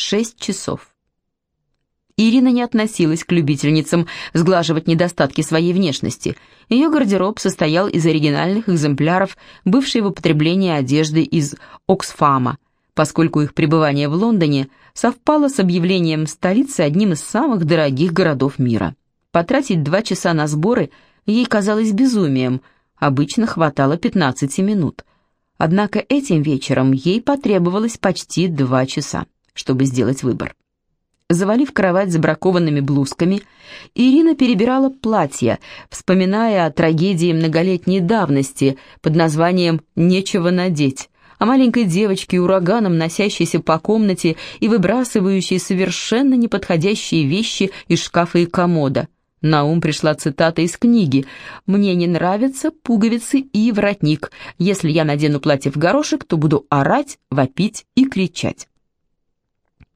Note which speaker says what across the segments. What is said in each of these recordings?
Speaker 1: шесть часов. Ирина не относилась к любительницам сглаживать недостатки своей внешности. Ее гардероб состоял из оригинальных экземпляров бывшей в употреблении одежды из Оксфама, поскольку их пребывание в Лондоне совпало с объявлением столицы одним из самых дорогих городов мира. Потратить два часа на сборы ей казалось безумием, обычно хватало 15 минут. Однако этим вечером ей потребовалось почти два часа, чтобы сделать выбор. Завалив кровать забракованными блузками, Ирина перебирала платья, вспоминая о трагедии многолетней давности под названием «Нечего надеть», о маленькой девочке, ураганом носящейся по комнате и выбрасывающей совершенно неподходящие вещи из шкафа и комода. На ум пришла цитата из книги «Мне не нравятся пуговицы и воротник. Если я надену платье в горошек, то буду орать, вопить и кричать».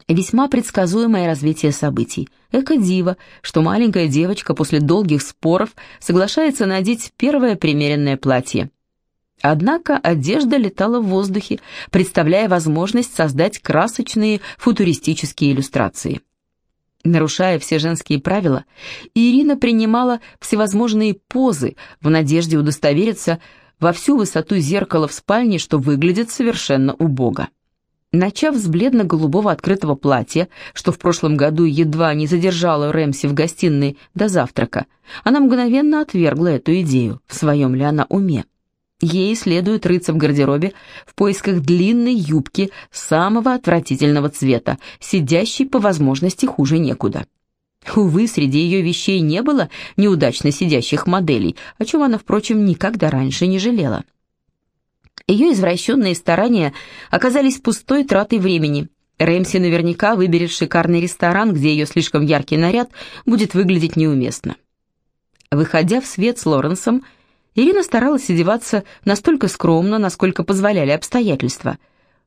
Speaker 1: Весьма предсказуемое развитие событий. Эко-диво, что маленькая девочка после долгих споров соглашается надеть первое примеренное платье. Однако одежда летала в воздухе, представляя возможность создать красочные футуристические иллюстрации. Нарушая все женские правила, Ирина принимала всевозможные позы в надежде удостовериться во всю высоту зеркала в спальне, что выглядит совершенно убого. Начав с бледно-голубого открытого платья, что в прошлом году едва не задержала Рэмси в гостиной до завтрака, она мгновенно отвергла эту идею, в своем ли она уме. Ей следует рыться в гардеробе в поисках длинной юбки самого отвратительного цвета, сидящей по возможности хуже некуда. Увы, среди ее вещей не было неудачно сидящих моделей, о чем она, впрочем, никогда раньше не жалела. Ее извращенные старания оказались пустой тратой времени. Рэмси наверняка выберет шикарный ресторан, где ее слишком яркий наряд будет выглядеть неуместно. Выходя в свет с Лоренсом, Ирина старалась одеваться настолько скромно, насколько позволяли обстоятельства.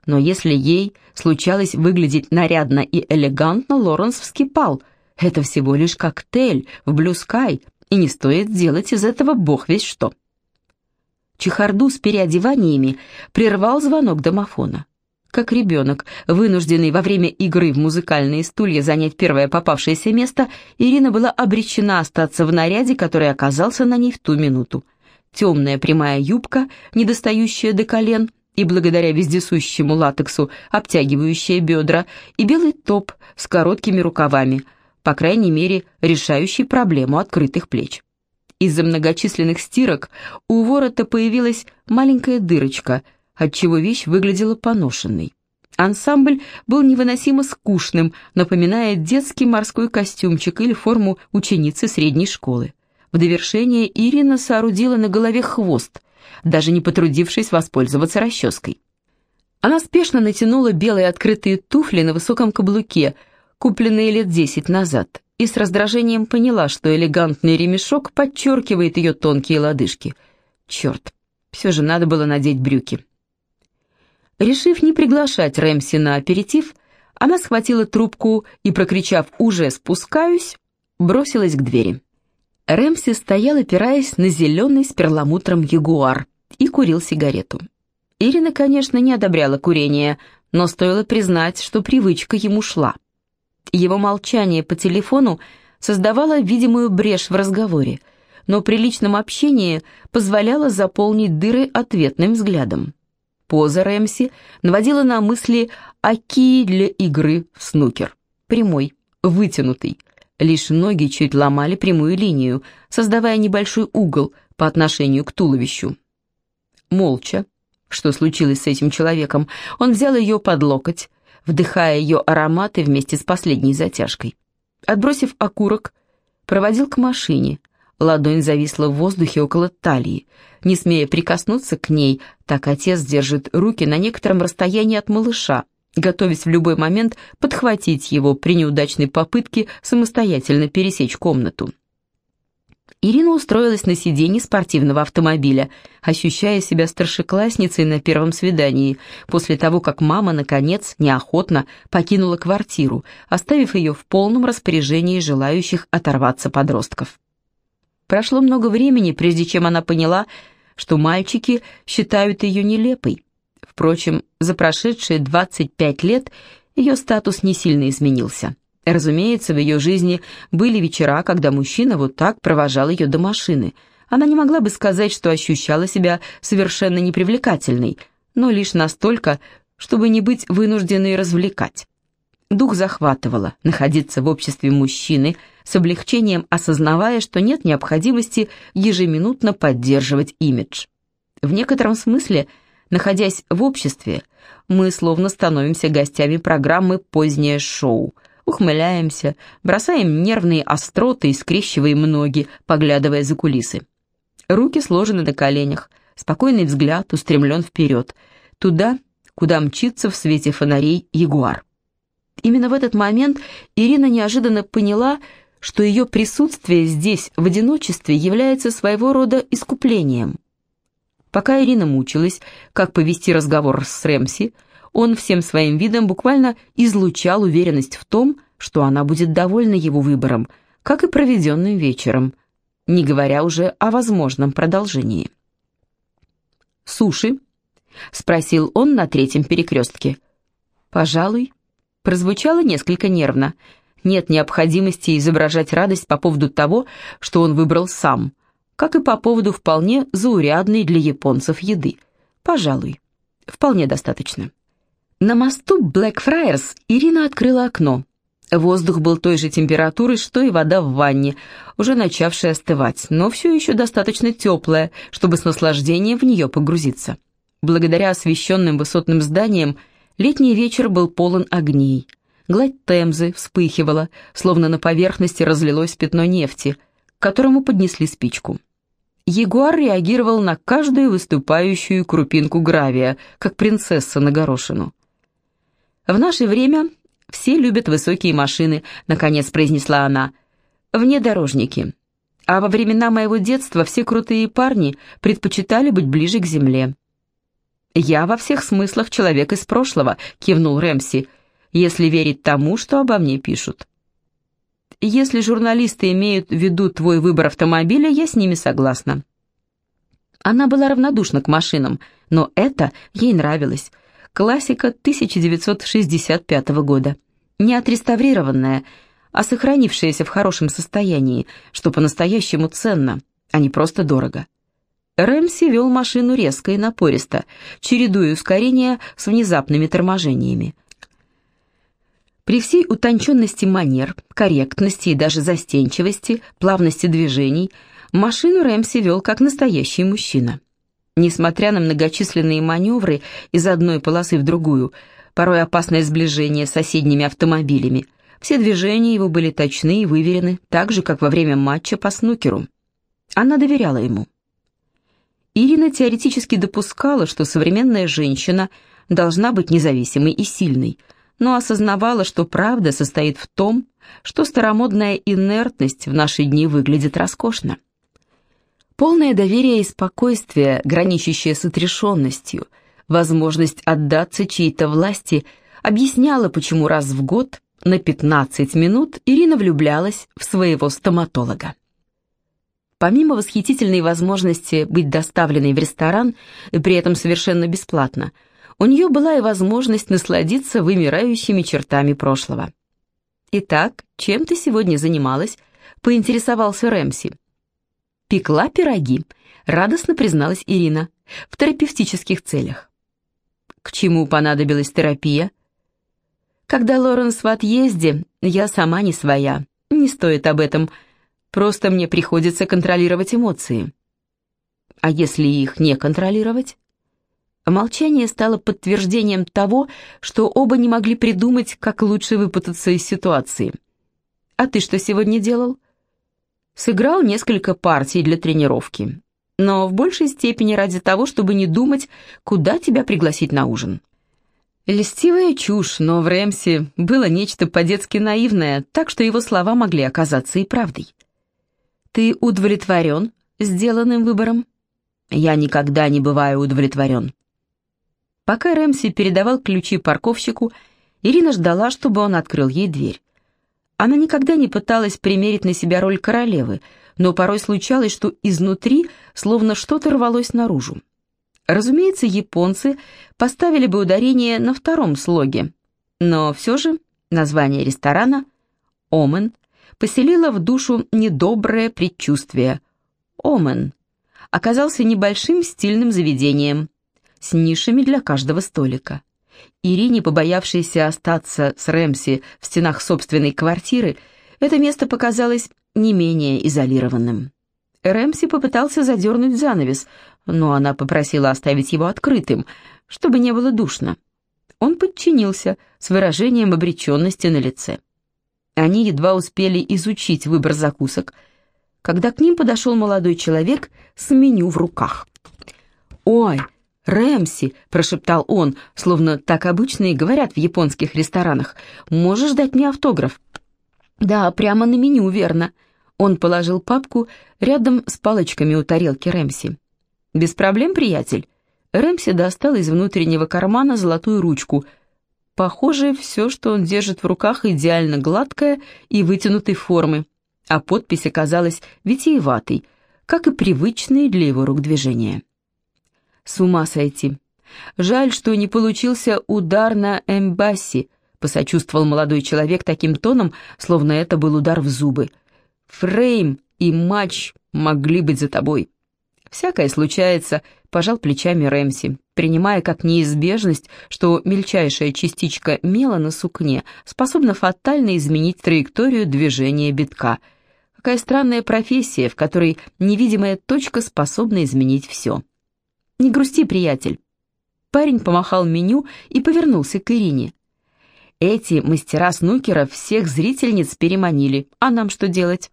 Speaker 1: Но если ей случалось выглядеть нарядно и элегантно, Лоренс вскипал. Это всего лишь коктейль в Blue Sky, и не стоит делать из этого бог весь что. Чехарду с переодеваниями прервал звонок домофона. Как ребенок, вынужденный во время игры в музыкальные стулья занять первое попавшееся место, Ирина была обречена остаться в наряде, который оказался на ней в ту минуту. Темная прямая юбка, недостающая до колен, и благодаря вездесущему латексу обтягивающая бедра, и белый топ с короткими рукавами, по крайней мере, решающий проблему открытых плеч. Из-за многочисленных стирок у ворота появилась маленькая дырочка, отчего вещь выглядела поношенной. Ансамбль был невыносимо скучным, напоминая детский морской костюмчик или форму ученицы средней школы. В довершение Ирина соорудила на голове хвост, даже не потрудившись воспользоваться расческой. Она спешно натянула белые открытые туфли на высоком каблуке, купленные лет десять назад, и с раздражением поняла, что элегантный ремешок подчеркивает ее тонкие лодыжки. Черт, все же надо было надеть брюки. Решив не приглашать Рэмси на аперитив, она схватила трубку и, прокричав «уже спускаюсь», бросилась к двери. Рэмси стоял, опираясь на зеленый с перламутром ягуар, и курил сигарету. Ирина, конечно, не одобряла курение, но стоило признать, что привычка ему шла. Его молчание по телефону создавало видимую брешь в разговоре, но при личном общении позволяло заполнить дыры ответным взглядом. Поза Рэмси наводила на мысли о кии для игры в снукер. Прямой, вытянутый. Лишь ноги чуть ломали прямую линию, создавая небольшой угол по отношению к туловищу. Молча, что случилось с этим человеком, он взял ее под локоть, вдыхая ее ароматы вместе с последней затяжкой. Отбросив окурок, проводил к машине. Ладонь зависла в воздухе около талии. Не смея прикоснуться к ней, так отец держит руки на некотором расстоянии от малыша, готовясь в любой момент подхватить его при неудачной попытке самостоятельно пересечь комнату. Ирина устроилась на сиденье спортивного автомобиля, ощущая себя старшеклассницей на первом свидании, после того, как мама, наконец, неохотно покинула квартиру, оставив ее в полном распоряжении желающих оторваться подростков. Прошло много времени, прежде чем она поняла, что мальчики считают ее нелепой. Впрочем, за прошедшие 25 лет ее статус не сильно изменился. Разумеется, в ее жизни были вечера, когда мужчина вот так провожал ее до машины. Она не могла бы сказать, что ощущала себя совершенно непривлекательной, но лишь настолько, чтобы не быть вынужденной развлекать. Дух захватывало находиться в обществе мужчины, с облегчением осознавая, что нет необходимости ежеминутно поддерживать имидж. В некотором смысле, находясь в обществе, мы словно становимся гостями программы «Позднее шоу», ухмыляемся, бросаем нервные остроты и скрещиваем ноги, поглядывая за кулисы. Руки сложены на коленях, спокойный взгляд устремлен вперед, туда, куда мчится в свете фонарей ягуар. Именно в этот момент Ирина неожиданно поняла, что ее присутствие здесь, в одиночестве, является своего рода искуплением. Пока Ирина мучилась, как повести разговор с Рэмси, он всем своим видом буквально излучал уверенность в том, что она будет довольна его выбором, как и проведенным вечером, не говоря уже о возможном продолжении. «Суши?» — спросил он на третьем перекрестке. «Пожалуй», — прозвучало несколько нервно. Нет необходимости изображать радость по поводу того, что он выбрал сам, как и по поводу вполне заурядной для японцев еды. Пожалуй, вполне достаточно. На мосту Блэкфрайерс Ирина открыла окно. Воздух был той же температуры, что и вода в ванне, уже начавшая остывать, но все еще достаточно теплая, чтобы с наслаждением в нее погрузиться. Благодаря освещенным высотным зданиям летний вечер был полон огней. Гладь Темзы вспыхивала, словно на поверхности разлилось пятно нефти, к которому поднесли спичку. Ягуар реагировал на каждую выступающую крупинку гравия, как принцесса на горошину. «В наше время все любят высокие машины», — наконец произнесла она. «Внедорожники. А во времена моего детства все крутые парни предпочитали быть ближе к земле». «Я во всех смыслах человек из прошлого», — кивнул Рэмси, «если верить тому, что обо мне пишут». «Если журналисты имеют в виду твой выбор автомобиля, я с ними согласна». Она была равнодушна к машинам, но это ей нравилось — Классика 1965 года. Не отреставрированная, а сохранившаяся в хорошем состоянии, что по-настоящему ценно, а не просто дорого. Рэмси вел машину резко и напористо, чередуя ускорения с внезапными торможениями. При всей утонченности манер, корректности и даже застенчивости, плавности движений, машину Рэмси вел как настоящий мужчина. Несмотря на многочисленные маневры из одной полосы в другую, порой опасное сближение с соседними автомобилями, все движения его были точны и выверены, так же, как во время матча по снукеру. Она доверяла ему. Ирина теоретически допускала, что современная женщина должна быть независимой и сильной, но осознавала, что правда состоит в том, что старомодная инертность в наши дни выглядит роскошно. Полное доверие и спокойствие, граничащее с отрешенностью, возможность отдаться чьей-то власти, объясняла, почему раз в год на 15 минут Ирина влюблялась в своего стоматолога. Помимо восхитительной возможности быть доставленной в ресторан, при этом совершенно бесплатно, у нее была и возможность насладиться вымирающими чертами прошлого. «Итак, чем ты сегодня занималась?» — поинтересовался Рэмси. «Пекла пироги», — радостно призналась Ирина, — «в терапевтических целях». «К чему понадобилась терапия?» «Когда Лоренс в отъезде, я сама не своя. Не стоит об этом. Просто мне приходится контролировать эмоции». «А если их не контролировать?» Молчание стало подтверждением того, что оба не могли придумать, как лучше выпутаться из ситуации. «А ты что сегодня делал?» Сыграл несколько партий для тренировки, но в большей степени ради того, чтобы не думать, куда тебя пригласить на ужин. Льстивая чушь, но в Рэмсе было нечто по-детски наивное, так что его слова могли оказаться и правдой. «Ты удовлетворен сделанным выбором?» «Я никогда не бываю удовлетворен». Пока Рэмси передавал ключи парковщику, Ирина ждала, чтобы он открыл ей дверь. Она никогда не пыталась примерить на себя роль королевы, но порой случалось, что изнутри словно что-то рвалось наружу. Разумеется, японцы поставили бы ударение на втором слоге. Но все же название ресторана «Омен» поселило в душу недоброе предчувствие. «Омен» оказался небольшим стильным заведением с нишами для каждого столика. Ирине, побоявшейся остаться с Рэмси в стенах собственной квартиры, это место показалось не менее изолированным. Рэмси попытался задернуть занавес, но она попросила оставить его открытым, чтобы не было душно. Он подчинился с выражением обреченности на лице. Они едва успели изучить выбор закусок, когда к ним подошел молодой человек с меню в руках. «Ой, Рэмси!» – прошептал он, словно так обычно и говорят в японских ресторанах. «Можешь дать мне автограф?» «Да, прямо на меню, верно». Он положил папку рядом с палочками у тарелки Рэмси. «Без проблем, приятель?» Рэмси достал из внутреннего кармана золотую ручку. Похоже, все, что он держит в руках, идеально гладкое и вытянутой формы, а подпись оказалась витиеватой, как и привычные для его рук движения. С ума сойти. Жаль, что не получился удар на эмбасси, посочувствовал молодой человек таким тоном, словно это был удар в зубы. Фрейм и матч могли быть за тобой. Всякое случается, пожал плечами Рэмси, принимая как неизбежность, что мельчайшая частичка мела на сукне способна фатально изменить траекторию движения битка. Какая странная профессия, в которой невидимая точка способна изменить все. «Не грусти, приятель». Парень помахал меню и повернулся к Ирине. «Эти мастера снукера всех зрительниц переманили, а нам что делать?»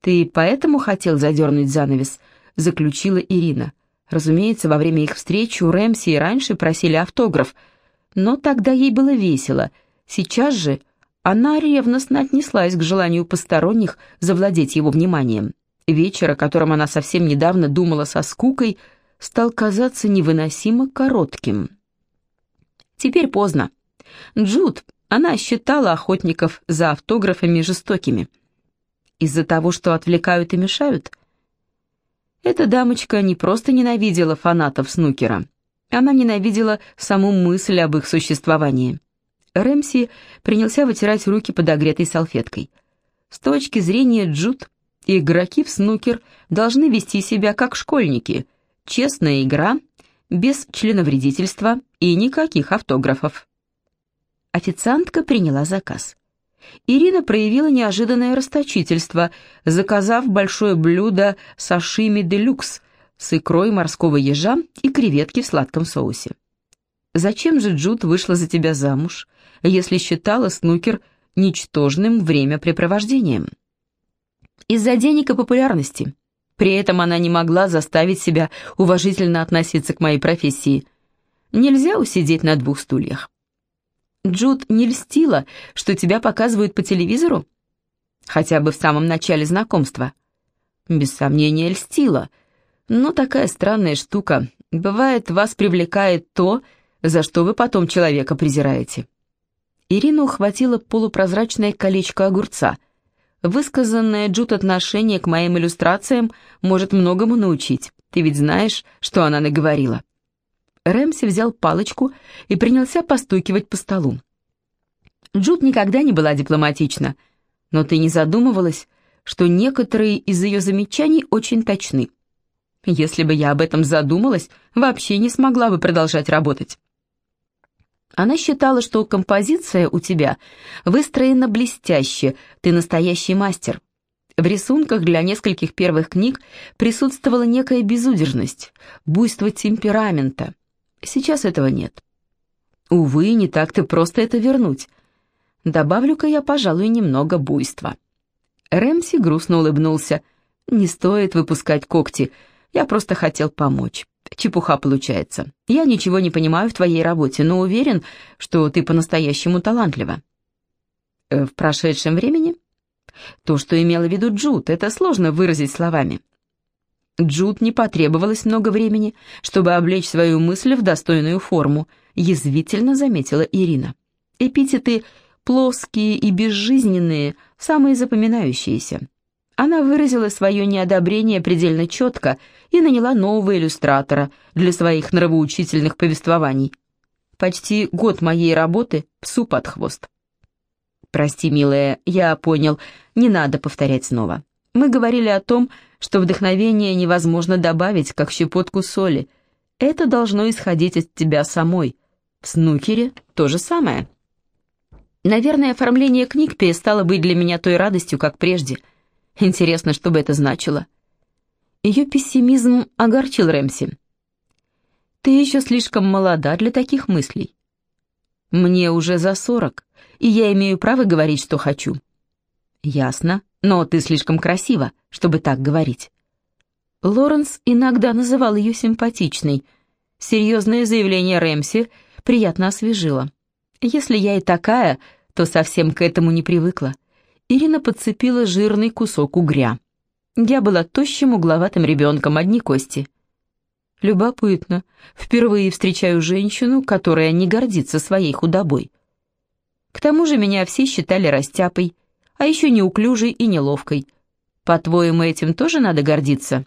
Speaker 1: «Ты поэтому хотел задернуть занавес?» — заключила Ирина. Разумеется, во время их встречи у Рэмси и раньше просили автограф, но тогда ей было весело. Сейчас же она ревностно отнеслась к желанию посторонних завладеть его вниманием. Вечер, о котором она совсем недавно думала со скукой, стал казаться невыносимо коротким. Теперь поздно. Джуд, она считала охотников за автографами жестокими. Из-за того, что отвлекают и мешают? Эта дамочка не просто ненавидела фанатов снукера, она ненавидела саму мысль об их существовании. Рэмси принялся вытирать руки подогретой салфеткой. С точки зрения Джуд, игроки в снукер должны вести себя как школьники, Честная игра, без членовредительства и никаких автографов. Официантка приняла заказ. Ирина проявила неожиданное расточительство, заказав большое блюдо сашими де люкс с икрой морского ежа и креветки в сладком соусе. «Зачем же Джуд вышла за тебя замуж, если считала снукер ничтожным времяпрепровождением?» «Из-за денег и популярности», при этом она не могла заставить себя уважительно относиться к моей профессии. Нельзя усидеть на двух стульях. Джуд не льстила, что тебя показывают по телевизору? Хотя бы в самом начале знакомства. Без сомнения, льстила. Но такая странная штука. Бывает, вас привлекает то, за что вы потом человека презираете. Ирина ухватила полупрозрачное колечко огурца — Высказанное Джуд отношение к моим иллюстрациям может многому научить. Ты ведь знаешь, что она наговорила». Рэмси взял палочку и принялся постукивать по столу. Джуд никогда не была дипломатична, но ты не задумывалась, что некоторые из ее замечаний очень точны. Если бы я об этом задумалась, вообще не смогла бы продолжать работать. Она считала, что композиция у тебя выстроена блестяще, ты настоящий мастер. В рисунках для нескольких первых книг присутствовала некая безудержность, буйство темперамента. Сейчас этого нет. Увы, не так-то просто это вернуть. Добавлю-ка я, пожалуй, немного буйства. Рэмси грустно улыбнулся. «Не стоит выпускать когти, я просто хотел помочь». Чепуха получается. Я ничего не понимаю в твоей работе, но уверен, что ты по-настоящему талантлива. Э, в прошедшем времени? То, что имела в виду Джуд, это сложно выразить словами. Джуд не потребовалось много времени, чтобы облечь свою мысль в достойную форму, язвительно заметила Ирина. Эпитеты плоские и безжизненные, самые запоминающиеся. Она выразила свое неодобрение предельно четко и наняла нового иллюстратора для своих нравоучительных повествований. почти год моей работы псу под хвост. Прости, милая, я понял, не надо повторять снова. Мы говорили о том, что вдохновение невозможно добавить, как щепотку соли. Это должно исходить от тебя самой. В снукере то же самое. Наверное, оформление книг перестало быть для меня той радостью, как прежде. Интересно, что бы это значило. Ее пессимизм огорчил Рэмси. «Ты еще слишком молода для таких мыслей. Мне уже за сорок, и я имею право говорить, что хочу». «Ясно, но ты слишком красива, чтобы так говорить». Лоренс иногда называл ее симпатичной. Серьезное заявление Рэмси приятно освежило. «Если я и такая, то совсем к этому не привыкла». Ирина подцепила жирный кусок угря. Я была тощим угловатым ребенком, одни кости. Любопытно. Впервые встречаю женщину, которая не гордится своей худобой. К тому же меня все считали растяпой, а еще неуклюжей и неловкой. По-твоему, этим тоже надо гордиться?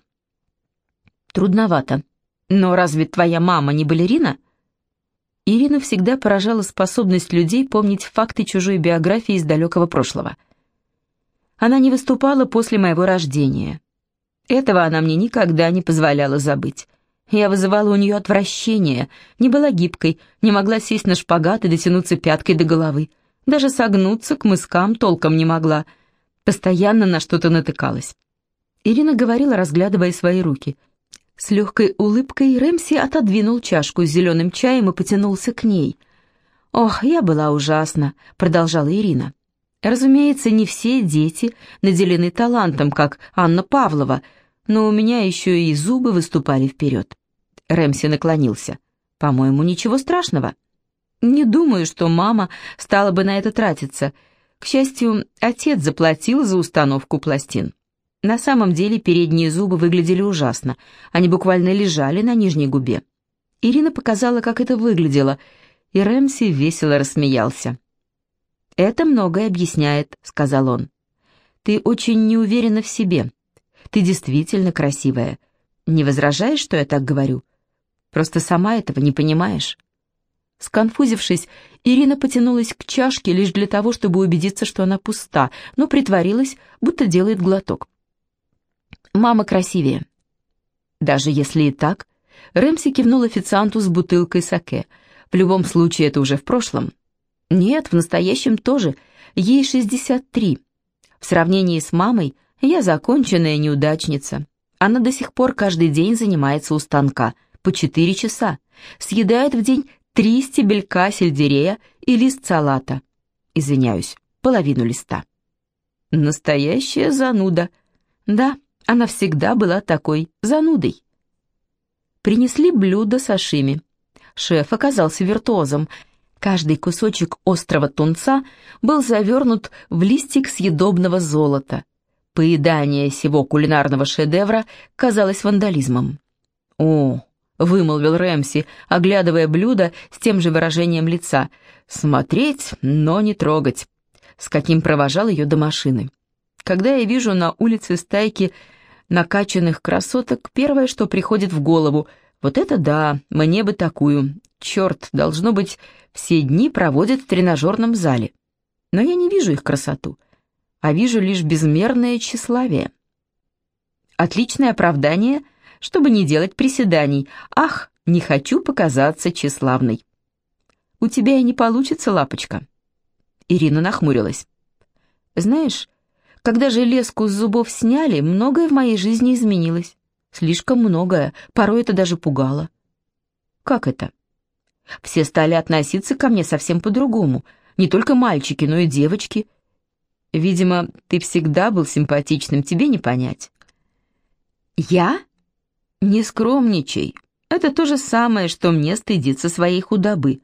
Speaker 1: Трудновато. Но разве твоя мама не балерина? Ирина всегда поражала способность людей помнить факты чужой биографии из далекого прошлого. Она не выступала после моего рождения. Этого она мне никогда не позволяла забыть. Я вызывала у нее отвращение, не была гибкой, не могла сесть на шпагат и дотянуться пяткой до головы. Даже согнуться к мыскам толком не могла. Постоянно на что-то натыкалась. Ирина говорила, разглядывая свои руки. С легкой улыбкой Рэмси отодвинул чашку с зеленым чаем и потянулся к ней. «Ох, я была ужасна», — продолжала Ирина. «Разумеется, не все дети наделены талантом, как Анна Павлова, но у меня еще и зубы выступали вперед. Рэмси наклонился. «По-моему, ничего страшного. Не думаю, что мама стала бы на это тратиться. К счастью, отец заплатил за установку пластин. На самом деле передние зубы выглядели ужасно. Они буквально лежали на нижней губе. Ирина показала, как это выглядело, и Рэмси весело рассмеялся. «Это многое объясняет», — сказал он. «Ты очень не уверена в себе. Ты действительно красивая. Не возражаешь, что я так говорю? Просто сама этого не понимаешь». Сконфузившись, Ирина потянулась к чашке лишь для того, чтобы убедиться, что она пуста, но притворилась, будто делает глоток. «Мама красивее». Даже если и так, Рэмси кивнул официанту с бутылкой саке. В любом случае, это уже в прошлом. Нет, в настоящем тоже. Ей 63. В сравнении с мамой я законченная неудачница. Она до сих пор каждый день занимается у станка, по четыре часа, съедает в день три стебелька сельдерея и лист салата. Извиняюсь, половину листа. Настоящая зануда. Да, она всегда была такой занудой. Принесли блюдо сашими. Шеф оказался виртуозом. Каждый кусочек острого тунца был завернут в листик съедобного золота — Поедание сего кулинарного шедевра казалось вандализмом. «О!» — вымолвил Рэмси, оглядывая блюдо с тем же выражением лица. «Смотреть, но не трогать», с каким провожал ее до машины. Когда я вижу на улице стайки накачанных красоток, первое, что приходит в голову, вот это да, мне бы такую. Черт, должно быть, все дни проводят в тренажерном зале. Но я не вижу их красоту а вижу лишь безмерное тщеславие. Отличное оправдание, чтобы не делать приседаний. Ах, не хочу показаться тщеславной. У тебя и не получится, лапочка. Ирина нахмурилась. Знаешь, когда железку с зубов сняли, многое в моей жизни изменилось. Слишком многое, порой это даже пугало. Как это? Все стали относиться ко мне совсем по-другому. Не только мальчики, но и девочки — Видимо, ты всегда был симпатичным, тебе не понять». «Я? Не скромничай. Это то же самое, что мне стыдиться своей худобы».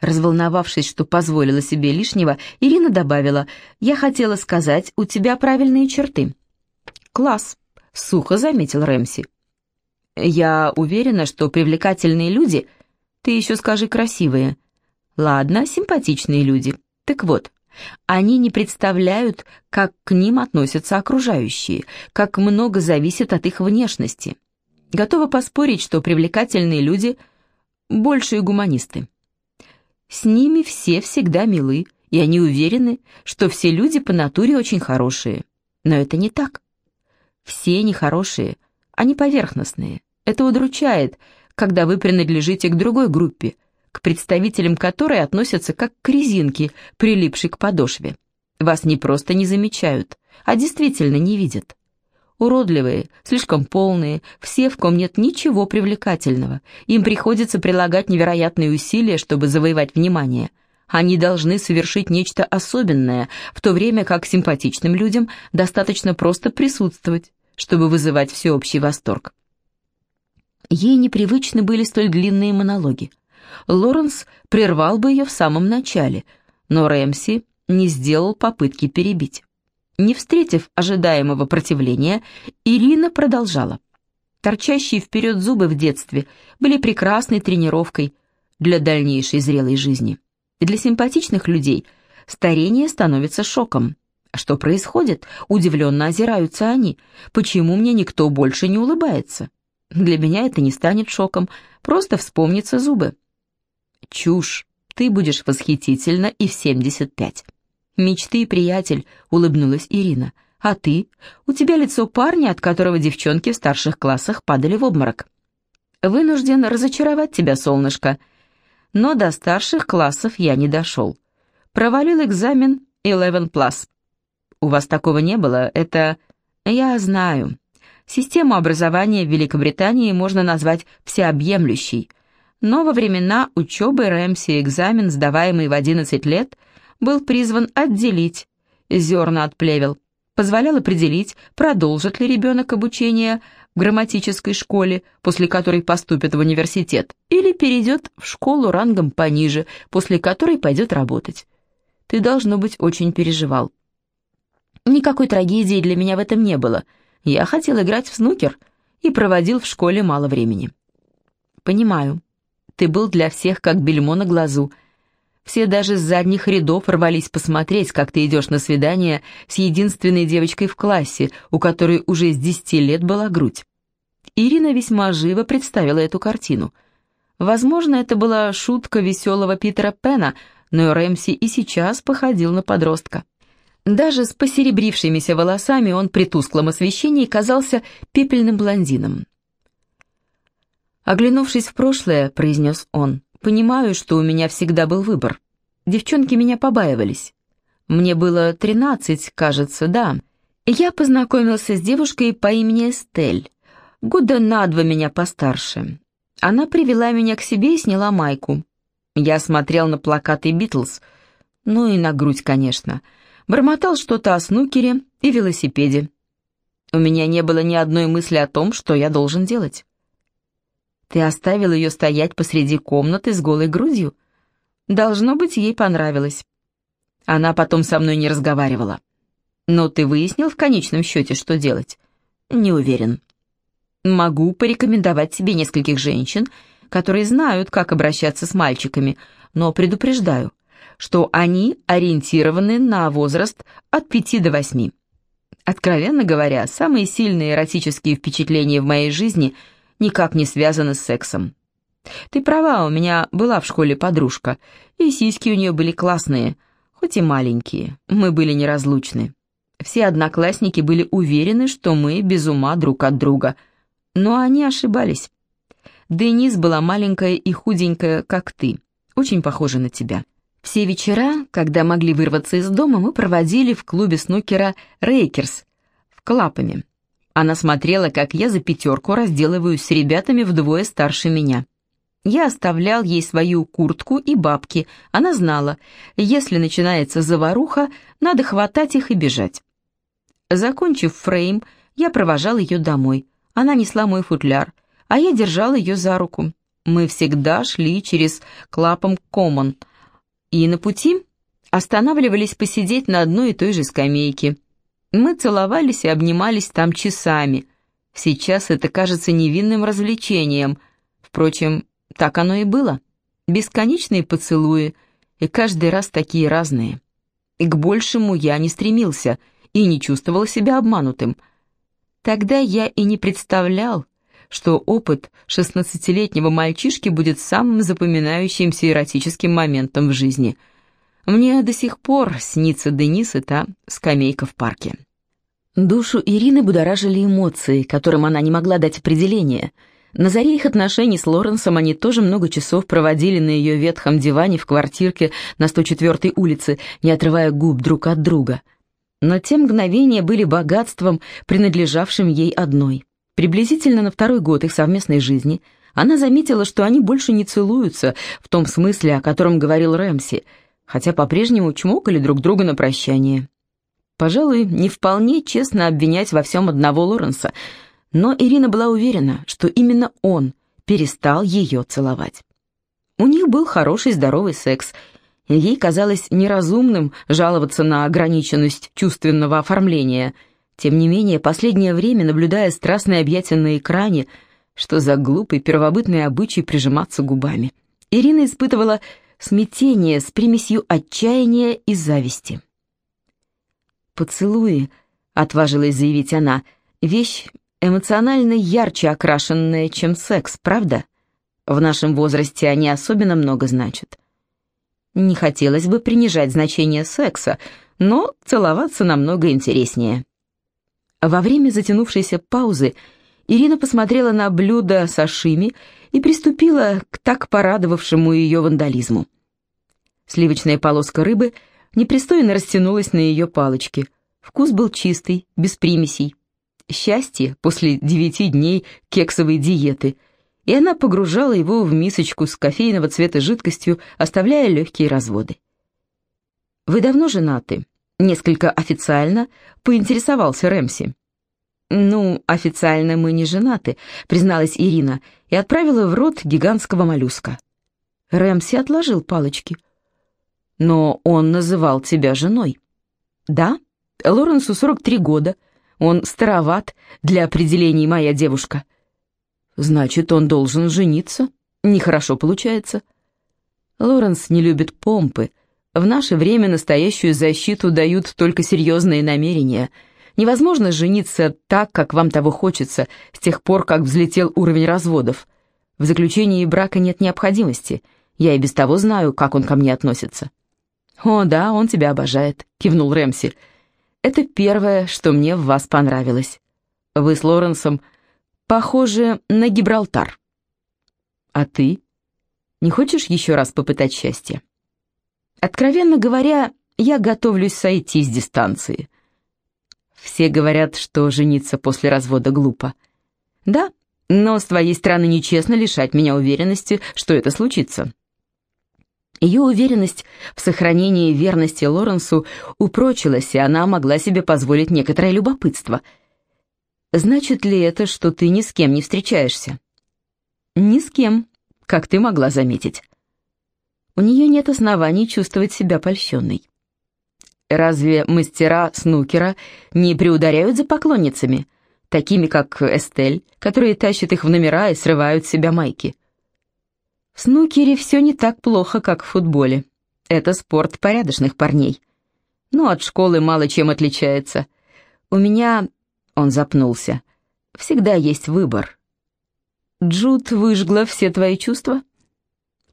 Speaker 1: Разволновавшись, что позволила себе лишнего, Ирина добавила, «Я хотела сказать, у тебя правильные черты». «Класс», — сухо заметил Рэмси. «Я уверена, что привлекательные люди, ты еще скажи красивые. Ладно, симпатичные люди. Так вот, они не представляют, как к ним относятся окружающие, как много зависит от их внешности. Готова поспорить, что привлекательные люди – большие гуманисты. С ними все всегда милы, и они уверены, что все люди по натуре очень хорошие. Но это не так. Все нехорошие, они поверхностные. Это удручает, когда вы принадлежите к другой группе, к представителям которой относятся как к резинке, прилипшей к подошве. Вас не просто не замечают, а действительно не видят. Уродливые, слишком полные, все, в ком нет ничего привлекательного. Им приходится прилагать невероятные усилия, чтобы завоевать внимание. Они должны совершить нечто особенное, в то время как симпатичным людям достаточно просто присутствовать, чтобы вызывать всеобщий восторг. Ей непривычны были столь длинные монологи. Лоренс прервал бы ее в самом начале, но Рэмси не сделал попытки перебить. Не встретив ожидаемого противления, Ирина продолжала. Торчащие вперед зубы в детстве были прекрасной тренировкой для дальнейшей зрелой жизни. Для симпатичных людей старение становится шоком. Что происходит? Удивленно озираются они. Почему мне никто больше не улыбается? Для меня это не станет шоком, просто вспомнятся зубы. Чушь, ты будешь восхитительна и в 75. Мечты, приятель, улыбнулась Ирина. А ты? У тебя лицо парня, от которого девчонки в старших классах падали в обморок. Вынужден разочаровать тебя, солнышко. Но до старших классов я не дошел. Провалил экзамен Eleven Plus. У вас такого не было, это... Я знаю. Систему образования в Великобритании можно назвать всеобъемлющей, но во времена учебы Рэмси экзамен, сдаваемый в 11 лет, был призван отделить зерна от плевел, позволял определить, продолжит ли ребенок обучение в грамматической школе, после которой поступит в университет, или перейдет в школу рангом пониже, после которой пойдет работать. Ты, должно быть, очень переживал. Никакой трагедии для меня в этом не было — я хотел играть в снукер и проводил в школе мало времени. Понимаю. Ты был для всех как бельмо на глазу. Все даже с задних рядов рвались посмотреть, как ты идешь на свидание с единственной девочкой в классе, у которой уже с десяти лет была грудь. Ирина весьма живо представила эту картину. Возможно, это была шутка веселого Питера Пена, но Рэмси и сейчас походил на подростка. Даже с посеребрившимися волосами он при тусклом освещении казался пепельным блондином. «Оглянувшись в прошлое», — произнес он, — «понимаю, что у меня всегда был выбор. Девчонки меня побаивались. Мне было тринадцать, кажется, да. Я познакомился с девушкой по имени Эстель, года на два меня постарше. Она привела меня к себе и сняла майку. Я смотрел на плакаты «Битлз», ну и на грудь, конечно — Бормотал что-то о снукере и велосипеде. У меня не было ни одной мысли о том, что я должен делать. Ты оставил ее стоять посреди комнаты с голой грудью? Должно быть, ей понравилось. Она потом со мной не разговаривала. Но ты выяснил в конечном счете, что делать? Не уверен. Могу порекомендовать тебе нескольких женщин, которые знают, как обращаться с мальчиками, но предупреждаю, что они ориентированы на возраст от 5 до 8. Откровенно говоря, самые сильные эротические впечатления в моей жизни никак не связаны с сексом. Ты права, у меня была в школе подружка, и сиськи у нее были классные, хоть и маленькие, мы были неразлучны. Все одноклассники были уверены, что мы без ума друг от друга, но они ошибались. Денис была маленькая и худенькая, как ты, очень похожа на тебя. Все вечера, когда могли вырваться из дома, мы проводили в клубе снукера «Рейкерс» в Клапами. Она смотрела, как я за пятерку разделываюсь с ребятами вдвое старше меня. Я оставлял ей свою куртку и бабки. Она знала, если начинается заваруха, надо хватать их и бежать. Закончив фрейм, я провожал ее домой. Она несла мой футляр, а я держал ее за руку. Мы всегда шли через Клапом Коммон — и на пути останавливались посидеть на одной и той же скамейке. Мы целовались и обнимались там часами. Сейчас это кажется невинным развлечением. Впрочем, так оно и было. Бесконечные поцелуи, и каждый раз такие разные. И к большему я не стремился и не чувствовал себя обманутым. Тогда я и не представлял, что опыт шестнадцатилетнего мальчишки будет самым запоминающимся эротическим моментом в жизни. Мне до сих пор снится Денис и та скамейка в парке. Душу Ирины будоражили эмоции, которым она не могла дать определение. На заре их отношений с Лоренсом они тоже много часов проводили на ее ветхом диване в квартирке на 104-й улице, не отрывая губ друг от друга. Но те мгновения были богатством, принадлежавшим ей одной. Приблизительно на второй год их совместной жизни она заметила, что они больше не целуются в том смысле, о котором говорил Рэмси, хотя по-прежнему чмокали друг друга на прощание. Пожалуй, не вполне честно обвинять во всем одного Лоренса, но Ирина была уверена, что именно он перестал ее целовать. У них был хороший здоровый секс, ей казалось неразумным жаловаться на ограниченность чувственного оформления. Тем не менее, последнее время, наблюдая страстные объятия на экране, что за глупый первобытный обычай прижиматься губами, Ирина испытывала смятение с примесью отчаяния и зависти. «Поцелуи», — отважилась заявить она, — «вещь эмоционально ярче окрашенная, чем секс, правда? В нашем возрасте они особенно много значат. Не хотелось бы принижать значение секса, но целоваться намного интереснее». Во время затянувшейся паузы Ирина посмотрела на блюдо сашими и приступила к так порадовавшему ее вандализму. Сливочная полоска рыбы — непристойно растянулась на ее палочке. Вкус был чистый, без примесей. Счастье после девяти дней кексовой диеты, и она погружала его в мисочку с кофейного цвета жидкостью, оставляя легкие разводы. «Вы давно женаты?» Несколько официально поинтересовался Рэмси. «Ну, официально мы не женаты», — призналась Ирина и отправила в рот гигантского моллюска. Рэмси отложил палочки — но он называл тебя женой. Да, Лоренсу 43 года. Он староват для определений «моя девушка». Значит, он должен жениться. Нехорошо получается. Лоренс не любит помпы. В наше время настоящую защиту дают только серьезные намерения. Невозможно жениться так, как вам того хочется, с тех пор, как взлетел уровень разводов. В заключении брака нет необходимости. Я и без того знаю, как он ко мне относится. «О, да, он тебя обожает», — кивнул Рэмси. «Это первое, что мне в вас понравилось. Вы с Лоренсом похожи на Гибралтар». «А ты? Не хочешь еще раз попытать счастье?» «Откровенно говоря, я готовлюсь сойти с дистанции». Все говорят, что жениться после развода глупо. «Да, но с твоей стороны нечестно лишать меня уверенности, что это случится». Ее уверенность в сохранении верности Лоренсу упрочилась, и она могла себе позволить некоторое любопытство. «Значит ли это, что ты ни с кем не встречаешься?» «Ни с кем, как ты могла заметить». У нее нет оснований чувствовать себя польщенной. Разве мастера снукера не приударяют за поклонницами, такими как Эстель, которые тащат их в номера и срывают с себя майки? В снукере все не так плохо, как в футболе. Это спорт порядочных парней. Но от школы мало чем отличается. У меня... Он запнулся. Всегда есть выбор. Джуд выжгла все твои чувства?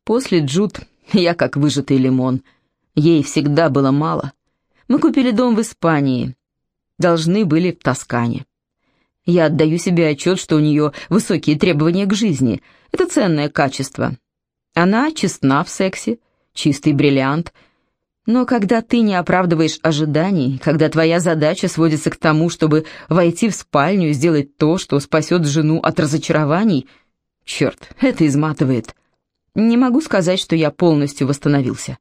Speaker 1: После Джуд я как выжатый лимон. Ей всегда было мало. Мы купили дом в Испании. Должны были в Тоскане. Я отдаю себе отчет, что у нее высокие требования к жизни. Это ценное качество. Она честна в сексе, чистый бриллиант. Но когда ты не оправдываешь ожиданий, когда твоя задача сводится к тому, чтобы войти в спальню и сделать то, что спасет жену от разочарований, черт, это изматывает. Не могу сказать, что я полностью восстановился.